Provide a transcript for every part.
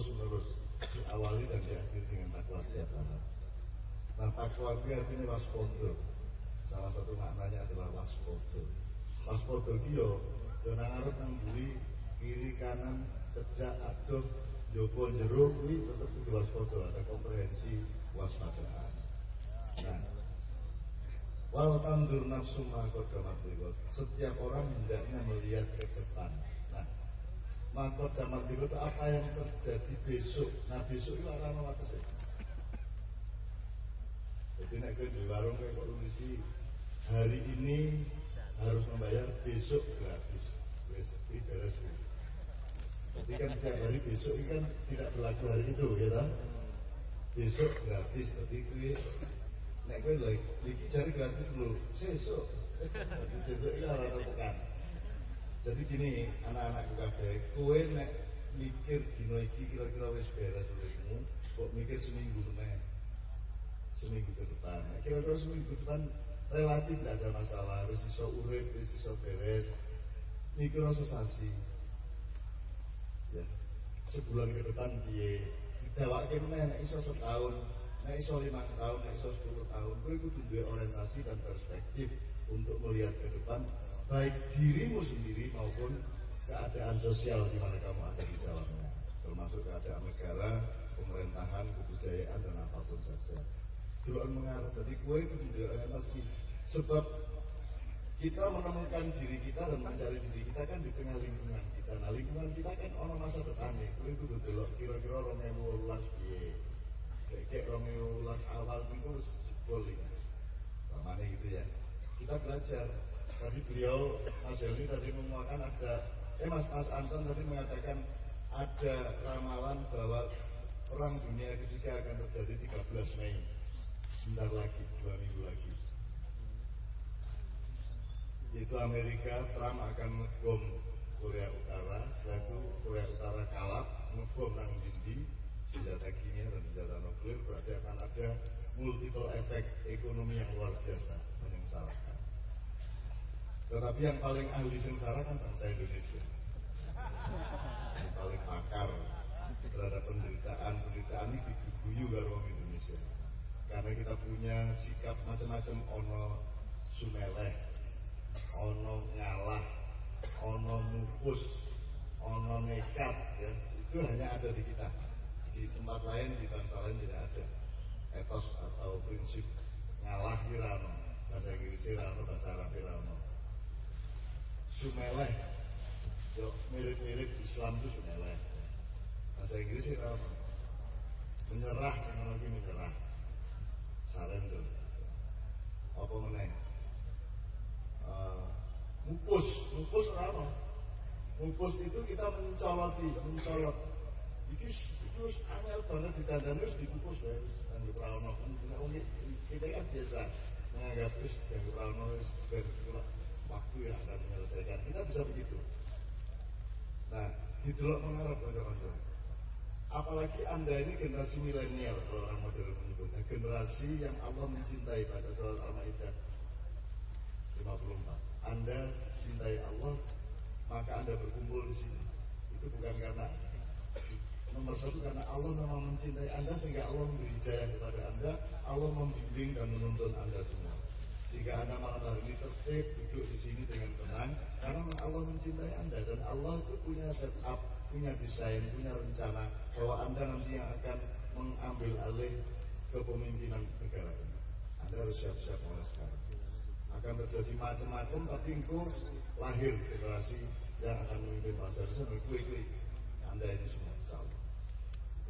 terus menerus diawali dan diakhiri dengan takwa setiap hari. Nah takwa itu artinya waspada. Salah satu maknanya adalah waspada. Waspada itu yo yo nang arep nang kiri kanan cecak aduh jopo jero kuwi tetep kudu waspada ada komprehensi waspadaan. Nah, Wal tandur nafsu ma Setiap orang hendaknya melihat ke depan. Nah, maka damat itu apa yang terjadi besok. Nah, besok itu arah apa sih? Jadi nek kowe di warung kayak kok hari ini harus membayar besok gratis. Wes beres Jadi kan setiap hari besok ini kan tidak berlaku hari itu ya kan? Besok gratis. Jadi kowe nek kowe lho iki jari gratis lho sesuk. Jadi sesuk iki ora tekan. Jadi gini anak-anakku kabeh, kowe nek mikir dino iki kira-kira wis beres uripmu, kok mikir seminggu meneh seminggu ke depan. Nah, kira-kira seminggu depan relatif tidak ada masalah, harus iso urip, harus iso beres. Mikir sesasi. Ya, sebulan ke depan dia didawake meneh nek iso setahun, nek iso lima tahun, nek iso sepuluh tahun. Kowe kudu duwe orientasi dan perspektif untuk melihat ke depan baik dirimu sendiri maupun keadaan sosial di mana kamu ada di dalamnya. Termasuk keadaan negara, pemerintahan, kebudayaan dan apa pun saja. Doa mengarah. Dari kue itu tidak nasi sebab kita menemukan diri kita dan mencari diri kita kan di tengah lingkungan kita. Nah lingkungan kita kan orang masa depan nih kue itu delok kira-kira yang ulas piye? Kayak yang ulas awal itu jebol mana gitu ya? Kita belajar tadi beliau Mas Helmi tadi menguatkan ada eh Mas Mas Anton tadi mengatakan ada ramalan bahwa perang dunia ketiga akan terjadi 13 Mei sebentar lagi, dua minggu lagi. Yaitu Amerika, Trump akan ngebom Korea Utara, selaku Korea Utara kalah, ngebom nang dindi, senjata kimia dan senjata nuklir, berarti akan ada multiple efek ekonomi yang luar biasa menyengsarakan. Tetapi yang paling ahli sengsara kan bangsa Indonesia. Yang paling pakar terhadap penderitaan, penderitaan ini diguyu karo Indonesia. Karena kita punya sikap macam-macam. Ono sumeleh ono ngalah ono mupus ono nekat ya. Itu hanya ada di kita. Di tempat lain di bangsa lain tidak ada. Etos atau prinsip ngalah hirano bahasa Inggris hirano bahasa Arab hirano sumeleh yo mirip-mirip Islam itu sumeleh bahasa Inggris hirano menyerah lagi menyerah. Surrender apa meneh? Uh, mupus mupus apa mupus itu kita mencoloti mencolot. Itu itu angel banget ditandani harus dipupus ya anggap rano kita kan biasa. Menganggap terus anggap rano waktu yang akan menyelesaikan kita bisa begitu nah didelok mengarap kanca-kanca Apalagi Anda ini generasi milenial kalau orang modern menyebutnya. Generasi yang Allah mencintai pada surat Al-Ma'idah 54. Anda cintai Allah, maka Anda berkumpul di sini. Itu bukan karena nomor satu karena Allah memang mencintai Anda sehingga Allah memberi hidayah kepada Anda, Allah membimbing dan menuntun Anda semua. Sehingga Anda malam hari ini tertib duduk di sini dengan tenang karena Allah mencintai Anda dan Allah itu punya setup punya desain, punya rencana bahwa Anda nanti yang akan mengambil alih kepemimpinan negara ini. Anda harus siap-siap mulai sekarang. Akan terjadi macam-macam, tapi engkau lahir generasi yang akan memimpin bangsa Indonesia berkue-kue. Anda ini semua, insya.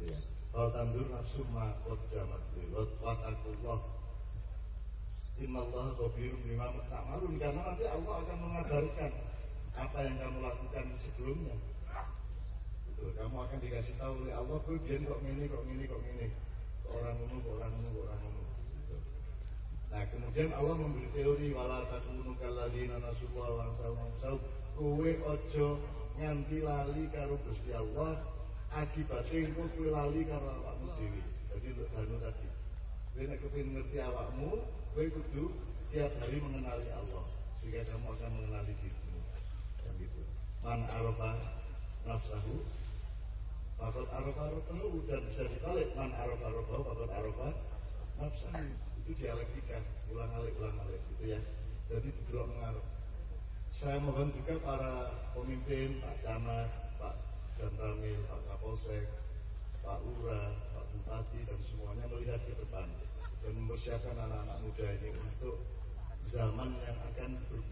Ya. Kalau tandur nafsu makot jamat lewat watakullah Inna Allah khabirun bima ta'malun Karena nanti Allah akan mengabarkan Apa yang kamu lakukan sebelumnya Gitu. Kamu akan dikasih tahu oleh Allah, gue biar kok gini, kok gini, kok gini. Orang ngono, kok orang ngono, kok orang. Gitu. Nah kemudian Allah memberi teori wala takunu kalladzina nasullah wa ansau kowe ojo nganti lali karo Gusti Allah akibatnya engko kowe lali karo awakmu dhewe. Jadi untuk tadi. Kowe nek kepengin ngerti awakmu, kowe kudu tiap hari mengenali Allah sehingga kamu akan mengenali dirimu. Yang gitu. Man arafa nafsahu Fakot arafa arafahu dan bisa dibalik man arafa arafahu fakot arafa nafsa itu dialektika ulang alik ulang alik gitu ya jadi tidak mengarah saya mohon juga para pemimpin Pak Camat Pak Ramil, Pak Kapolsek Pak Pak Bupati dan semuanya melihat ke depan dan mempersiapkan anak-anak muda ini untuk zaman yang akan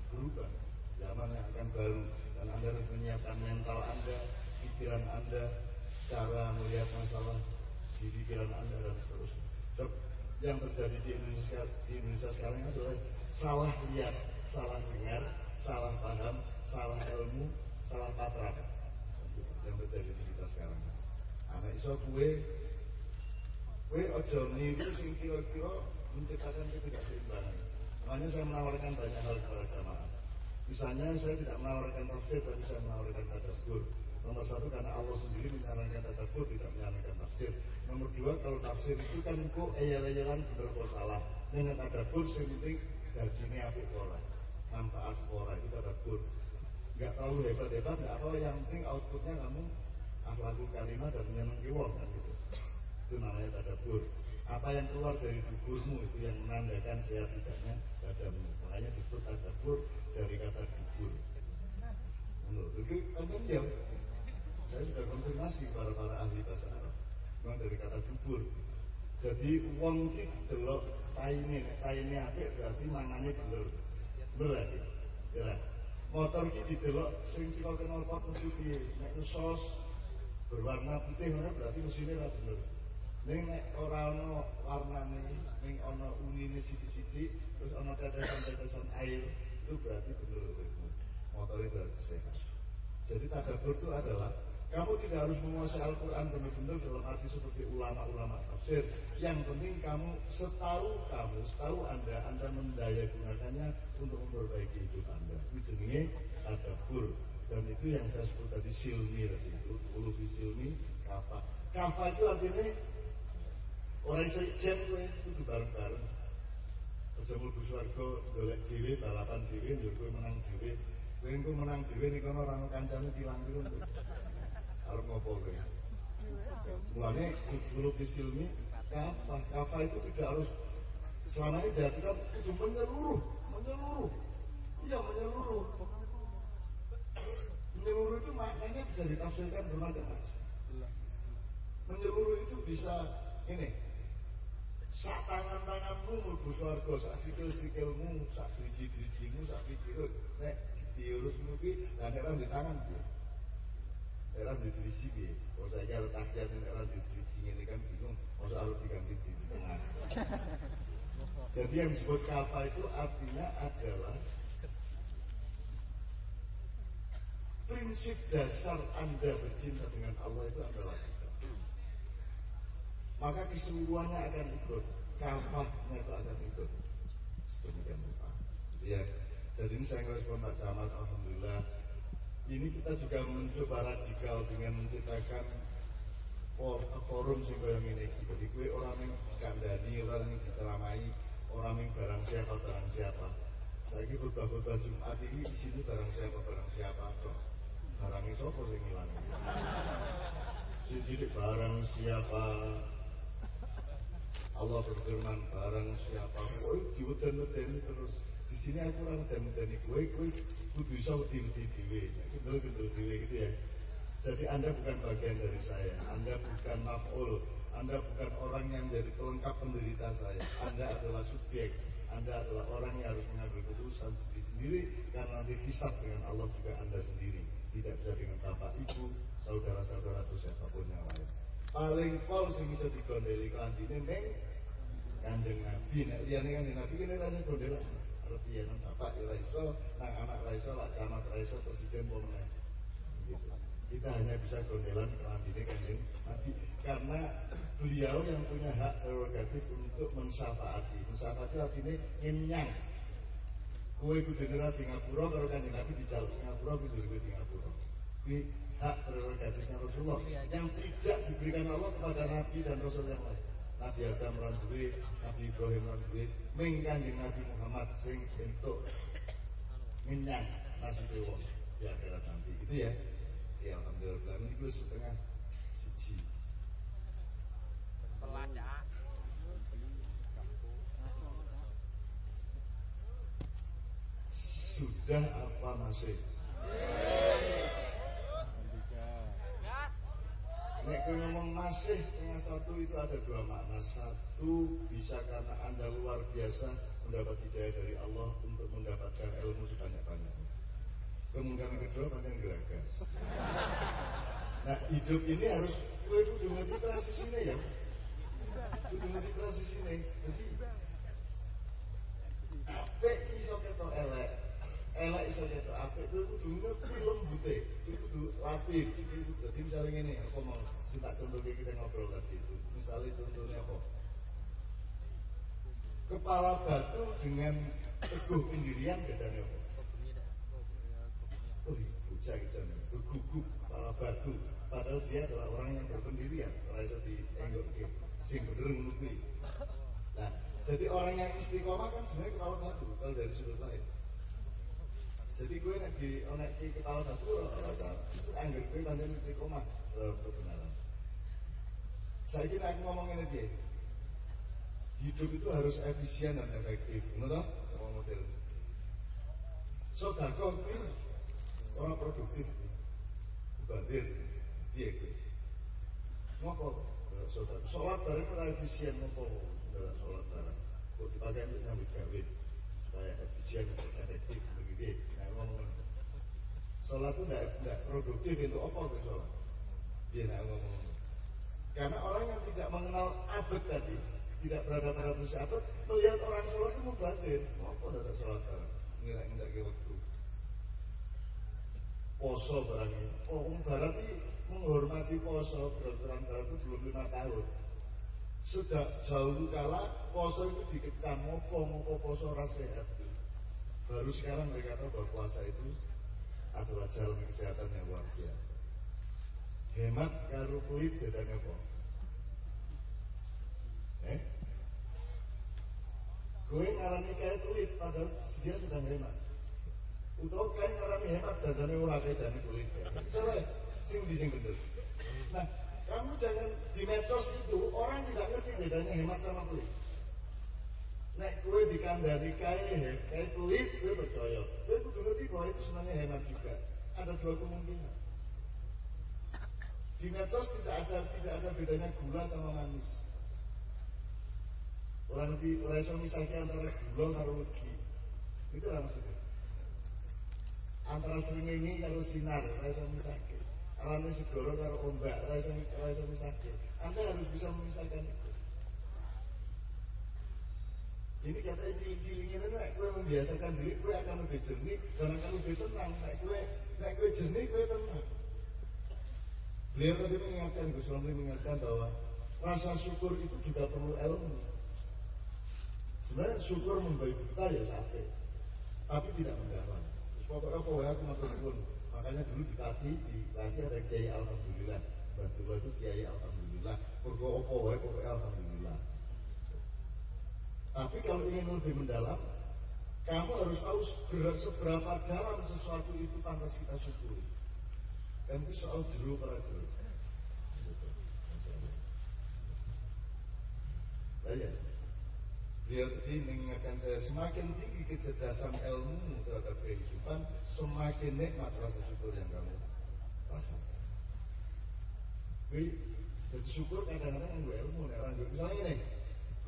berubah zaman yang akan baru dan Anda harus menyiapkan mental Anda pikiran Anda cara melihat masalah di pikiran Anda dan seterusnya. Dok, yang terjadi di Indonesia, di Indonesia sekarang adalah salah lihat, salah dengar, salah paham, salah ilmu, salah patra yang terjadi di kita sekarang. Anak iso kue ojo niru sing kira-kira menciptakan ketidakseimbangan. Makanya saya menawarkan banyak hal kepada jamaah. Misalnya saya tidak menawarkan tafsir, tapi saya menawarkan tadabbur. Nomor satu karena Allah sendiri menyarankan tadabbur tidak menyarankan tafsir. Nomor dua kalau tafsir itu kan kok eyal-eyalan bener kok salah. Dengan tadabbur yang penting dagingnya apik ora. Manfaat ora itu tadabbur. Gak terlalu hebat-hebat, gak apa yang penting outputnya kamu akhlakul kalimah dan menyenangi wong kan gitu. Itu namanya tadabbur. Apa yang keluar dari duburmu itu yang menandakan sehat tidaknya padamu. Makanya disebut tadabbur dari kata dubur. Itu kan diam saya sudah konfirmasi kepada para ahli bahasa Arab. Memang dari kata dubur. Jadi uang ki delok taine taine apik berarti mangane bener. Berarti ya? Motor ki didelok sing sika kenal pot kudu piye? Nek sos berwarna putih mana berarti mesinnya ora bener ning nek ora ana warnane ning ana unine sithik-sithik terus ana tetesan-tetesan air itu berarti bener motornya berarti sehat jadi tadabur itu adalah kamu tidak harus menguasai Al-Quran benar-benar dalam arti seperti ulama-ulama tafsir. Yang penting kamu setahu kamu, setahu Anda, Anda mendaya gunakannya untuk memperbaiki hidup Anda. Itu jenisnya tadabur. Dan itu yang saya sebut tadi silmi tadi itu, ulufi silmi, kafa. Kafa itu artinya orang ijen kowe kudu bareng-bareng. Aja mlebu swarga golek dhewe, balapan dhewe, yo kowe menang dhewe. Kowe engko menang dhewe ning kono ora ono kancane tilang-tilang. Arab ngopo kowe? Mulane guru fisilmi kafa, kafa itu tidak harus selama ini diartikan itu menyeluruh, menyeluruh. Iya menyeluruh. Menyeluruh itu maknanya bisa ditafsirkan bermacam-macam. Menyeluruh itu bisa ini, sak tangan-tanganmu mlebu swarga, sak sikil-sikilmu, sak driji-drijimu, sak pikir nek diurus mungkin, dan nek di tangan dia. Era nutrisi piye? Kalau saya kira tahiyat ini era nutrisi ini kan bingung, masa harus diganti di tengah. Jadi yang disebut kafa itu artinya adalah prinsip dasar Anda bercinta dengan Allah itu adalah. Maka keseluruhannya akan ikut, kafahnya itu akan ikut. Sedemikian rupa. Ya, jadi ini saya ngerespon Pak Camat, Alhamdulillah ini kita juga mencoba radikal dengan menciptakan forum sing yang ini. Jadi gue orang yang kandani, orang yang diceramai, orang yang barang siapa barang siapa. Saya ini khutbah-khutbah Jumat ini di sini barang siapa barang siapa kok. Barang itu apa sing hilang? Sini barang siapa Allah berfirman barang siapa oh diweden-wedeni terus. Di sini aku orang dan kue kue kudu bisa uti-uti dewe gitu gitu dewe gitu ya. Jadi anda bukan bagian dari saya anda bukan maf'ul anda bukan orang yang jadi pelengkap penderita saya. Anda adalah subjek anda adalah orang yang harus mengambil keputusan sendiri-sendiri karena nanti hisap dengan Allah juga anda sendiri tidak bisa dengan bapak ibu saudara-saudara atau siapa pun yang lain paling pol sing bisa digondeli kelandine neng kanjeng Nabi. Nek liyane kanjeng Nabi kene rasa gondelan arti nang bapak ya iso nang anak ra iso lak camat ra iso presiden gitu. kita hanya bisa gondelan kelandine kanjeng Nabi. Karena beliau yang punya hak prerogatif untuk mensyafaati. Mensyafaati artinya nyenyang kue kudu di ngapura karo kanjeng Nabi di jalur ngapura kudu di ngapura hak prerogatifnya Rasulullah iya, iya. yang tidak diberikan Allah kepada Nabi dan Rasul yang lain. Nabi Adam ran Nabi Ibrahim ran mengingat ming Nabi Muhammad sing untuk minyak nasi dewa di akhirat nanti. Gitu ya. Ya alhamdulillah niku setengah siji. Pelacak. Sudah apa masih? Yeah. Nek kowe ngomong masih setengah satu itu ada dua makna. Satu bisa karena anda luar biasa mendapat hidayah dari Allah untuk mendapatkan ilmu sebanyak-banyaknya. Kemungkinan kedua panjang geragas. Nah hidup ini harus kowe kudu ngerti transisinya ya. Kudu ngerti transisinya. Jadi apik iso ketok elek, elek iso ketok apik kowe kudu lembute, kudu latih. Jadi misalnya ngene apa mau sing tak contohke kita ngobrol tadi itu. Misalnya contohnya apa? Kepala batu dengan teguh pendirian bedanya apa? Oh, bocah gitu berguguk kepala batu. Padahal dia adalah orang yang berpendirian. Orang itu dienggok ke sing bener ngono Nah, jadi orang yang istiqomah kan sebenarnya kepala batu kalau dari sudut lain. Jadi gue nek di onek di kepala batu rasa itu anggap gue panjang istiqomah dalam kebenaran. Saya kira aku ngomong ini dia. Hidup itu harus efisien dan efektif. Benar Ngomong model. Sodako ini orang produktif. Badir, dia itu. Ngopo? Sodako. Sholat bareng ora efisien ngopo dalam sholat bareng. Kok dipakai untuk nyambut gawe supaya efisien dan efektif begitu. Ngomong Sholat itu tidak produktif untuk apa ke sholat? Dia tidak ngomong. Karena orang yang tidak mengenal abad tadi, tidak berada pada posisi abad, melihat orang sholat itu mubadir. Apa tidak sholat bareng? Ngira-ngira ke waktu. Poso barangnya. Oh, um berarti menghormati poso beraturan barat itu belum lima tahun. Sudah jauh kala poso itu dikecam mopo mopo poso sehat. Baru sekarang mereka tahu bahwa puasa itu adalah jalan kesehatan yang luar biasa. Hemat karo kulit bedanya apa? Eh? Gue ngarani kayak kulit padahal dia sedang hemat. Utawa kayak ngarani hemat dadane ora kayak jane kulit. Soalnya sing di sing bener. Nah, kamu jangan di medsos itu orang tidak ngerti bedanya hemat sama kulit. Nek kue dikandani kayak kayak kulit, kue percaya. Kue kudu ngerti bahwa itu sebenarnya hemat juga. Ada dua kemungkinan. Di medsos tidak ada tidak ada bedanya gula sama manis. Orang di orang misalnya antara gula karo legi. Itu lah maksudnya. Antara ini karo sinar, orang misalnya. Alami segoro karo ombak, orang misalnya. Anda harus bisa memisahkan itu. Ini katanya cilik-cilik ini, nek kue membiasakan diri, kue akan lebih jernih dan akan lebih tenang. Nek kue, nek kue jernih, kue tenang. Beliau tadi mengingatkan, Gus Romli mengingatkan bahwa rasa syukur itu juga perlu ilmu. Sebenarnya syukur membaik kita ya sakit, tapi tidak mendalam. Pokoknya apa ya aku matur pun. Makanya dulu di Pati, di Pati ada Kiai Alhamdulillah. Batu itu Kiai Alhamdulillah. Pokoknya ya pokoknya Alhamdulillah. Tapi kalau ingin lebih mendalam, kamu harus tahu seberapa dalam sesuatu itu pantas kita syukuri. Dan itu soal jeruk para jeruk. Bayar. Dia tadi mengingatkan saya semakin tinggi kecerdasan ilmu terhadap kehidupan, semakin nikmat rasa syukur yang kamu rasakan. Jadi bersyukur kadang-kadang ilmu, orang misalnya ini,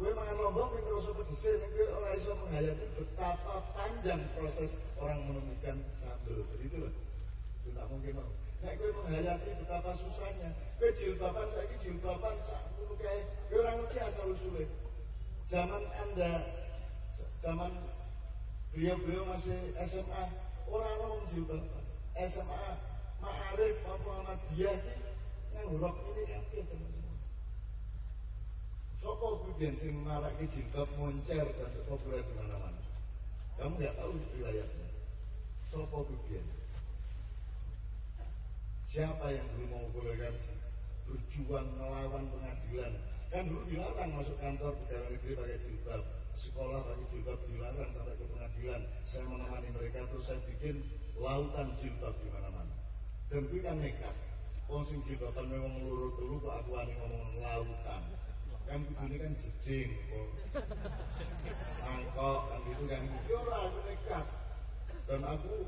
gue makan lombok yang terus pedesir, gue orang bisa menghayati betapa panjang proses orang menemukan sambal. Jadi itu loh, sudah mungkin mau. Nek kowe menghayati betapa susahnya. Kowe jilbaban saiki jilbaban sak ngono kae. Kowe ora ngerti asal usule. Zaman Anda zaman beliau-beliau masih SMA, orang ngomong jilbaban. SMA Ma'arif Muhammadiyah iki ngurok ini sama semua. Sopo kemudian sing marake jilbab moncer dan populer di mana-mana. Kamu nggak tahu wilayahnya. Sopo kemudian. Siapa yang dulu mau toleransi? Berjuang melawan pengadilan. Kan dulu dilarang masuk kantor pegawai negeri pakai jilbab. Sekolah pakai jilbab dilarang sampai ke pengadilan. Saya menemani mereka terus saya bikin lautan jilbab di mana-mana. Dan gue kan nekat. Wong sing jilbaban memang lurut dulu kok aku ani ngomong lautan. Kan ini kan jeding kok. Angkok kan gitu kan. Yo ora aku nekat. dan aku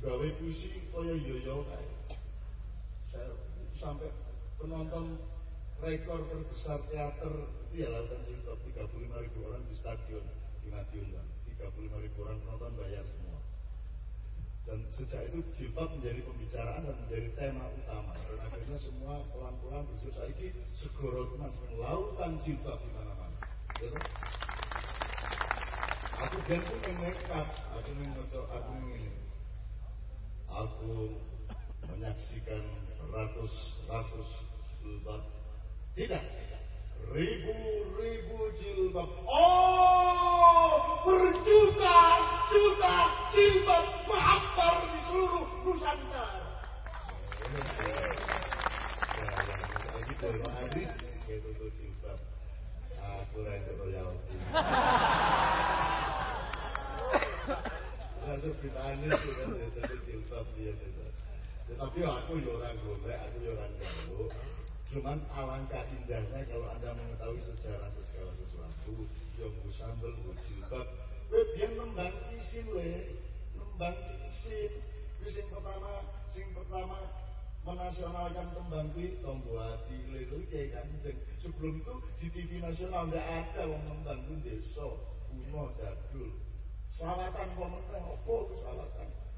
gawe puisi kaya yoyo kayak saya sampai penonton rekor terbesar teater itu ya lautan cinta 35 ribu orang di stadion di Madiun kan 35 ribu orang penonton bayar semua dan sejak itu jilbab menjadi pembicaraan dan menjadi tema utama akhirnya semua pelan-pelan saya ini segoro teman lautan jilbab di mana-mana gitu? aku dan pun nekat aku mengotor aku ini aku menyaksikan ratus-ratus jilbab. Tidak ribu-ribu jilbab. Oh berjuta-juta jilbab menghampar di seluruh Nusantara. ya, gitu hadis gitu tuh aku itu kan jadi jilbab dia tetapi aku ya orang golek aku ya Cuman alangkah indahnya kalau Anda mengetahui sejarah segala sesuatu, yang sambel, jilbab, kowe biyen nembang isin le, nembang isin. Wis sing pertama, sing pertama menasionalkan tembang kuwi tombo hati liru kayak kanjeng. Sebelum itu di TV nasional nggak ada wong nembang kuwi desa, kuno jadul. Selawatan komentar opo selawatan?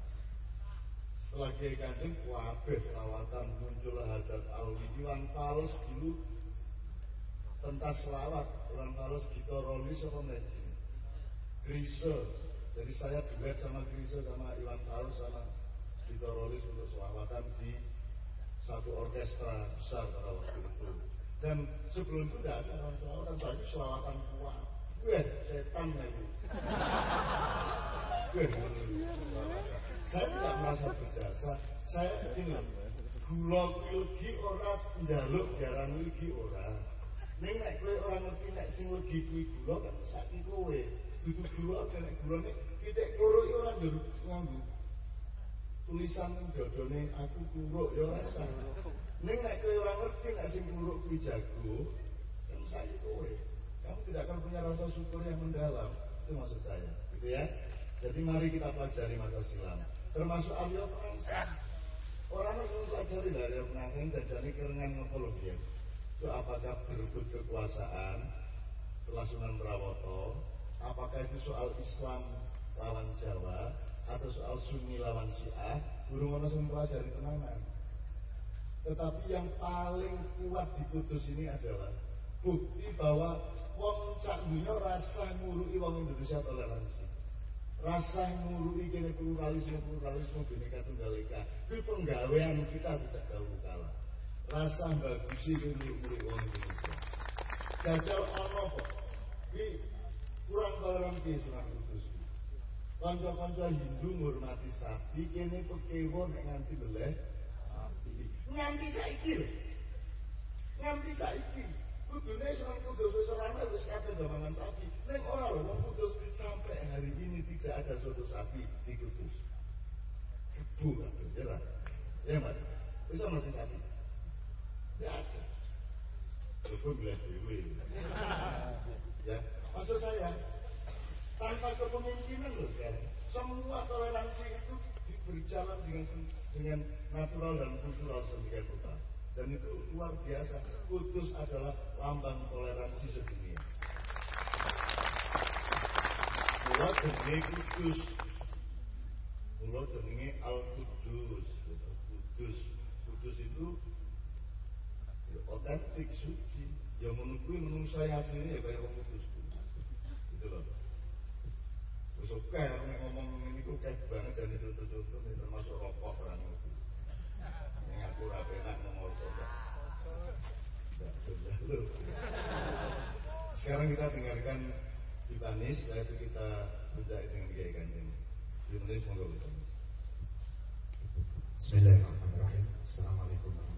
setelah Kiai Kanjeng wabeh selawatan muncul hadat alwi Iwan Fals dulu pentas selawat Iwan Fals Roli sama Meji Grise jadi saya duet sama Grise sama Iwan Fals sama Roli untuk selawatan di satu orkestra besar pada waktu itu. Dan sebelum itu tidak ada orang selawatan saya itu selawatan kuat Weh, setan itu. Weh, saya tidak merasa berjasa. Saya ingat gula kuwi ora njaluk diaran iki ora. Ning nek kowe ora ngerti nek sing legi kuwi gula kan saiki kowe. Dudu gula nek gulane titik loro iki ora njaluk nganggo tulisan jodone aku kuruk ya ora sah ning nek kowe ngerti nek sing kuruk kuwi jago kan saiki kowe. Kamu tidak akan punya rasa syukur yang mendalam. Itu maksud saya gitu ya. Jadi mari kita pelajari masa silam. Termasuk Arya Prangsa. Orang harus mempelajari lah Arya Prangsa ini jajani kerengan ngopologi Itu apakah berebut kekuasaan setelah Sunan Brawoto, apakah itu soal Islam lawan Jawa atau soal Sunni lawan Syiah, burung ono sing pelajari tenanan. Tetapi yang paling kuat diputus ini adalah bukti bahwa wong sak dunia rasa ngurui wong Indonesia toleransi. Rasa ngurui kene pluralisme pluralisme bineka tunggal ika itu penggawean kita sejak dahulu kala. Rasa bagusi muri wong Indonesia. Jajal ono kok. Iki kurang toleransi sunan kudus kanca-kanca Hindu ngurmati sapi kene pekewo nek nganti beleh sapi nganti saiki lho nganti saiki kudune Sunan Kudus wis ora ana wis kabeh gamangan sapi. Nek ora lho wong Kudus sampai hari ini tidak ada soto sapi di Kudus. Kebu kan ya Ya Mas. Bisa masih sapi. Tidak ada. Bilang dewe. Ya, maksud saya tanpa kepemimpinan loh sekarang. Semua toleransi itu berjalan dengan dengan natural dan kultural sedemikian rupa. Dan itu luar biasa. Kudus adalah lambang toleransi sedunia. Kula jenenge Kudus. Kula jenenge Al Kudus. Kudus. Kudus itu otentik suci. Ya menunggu menunggu saya aslinya ya kayak kudus. Gitu loh. Terus oke, ngomong ini kok kayak banget jadi contoh-contoh termasuk rokok orang itu. Yang aku rapenak nomor sekarang kita dengarkan Ibanis, setelah itu kita menjahit dengan Kiai Kanjeng. Ibanis, semoga. Bismillahirrahmanirrahim. Assalamualaikum warahmatullahi